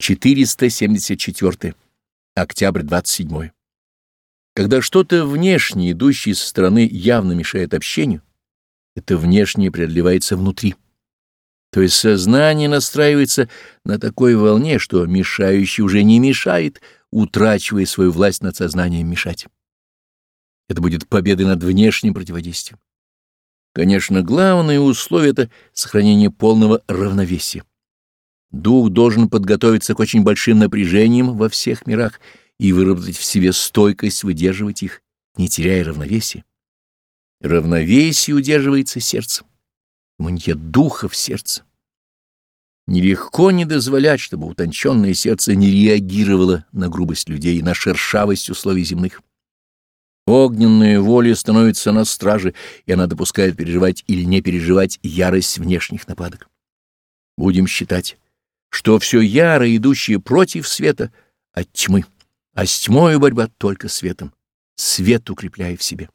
474. Октябрь 27. Когда что-то внешнее, идущее со стороны, явно мешает общению, это внешнее преодолевается внутри. То есть сознание настраивается на такой волне, что мешающий уже не мешает, утрачивая свою власть над сознанием мешать. Это будет победой над внешним противодействием. Конечно, главное условие — это сохранение полного равновесия. Дух должен подготовиться к очень большим напряжениям во всех мирах и выработать в себе стойкость выдерживать их, не теряя равновесия. Равновесие удерживается сердцем. Иммунитет духа в сердце. Нелегко не дозволять, чтобы утонченное сердце не реагировало на грубость людей и на шершавость условий земных. Огненная воля становится на страже, и она допускает переживать или не переживать ярость внешних нападок. Будем считать, что все яро идущее против света от тьмы, а с тьмою борьба только светом, свет укрепляя в себе.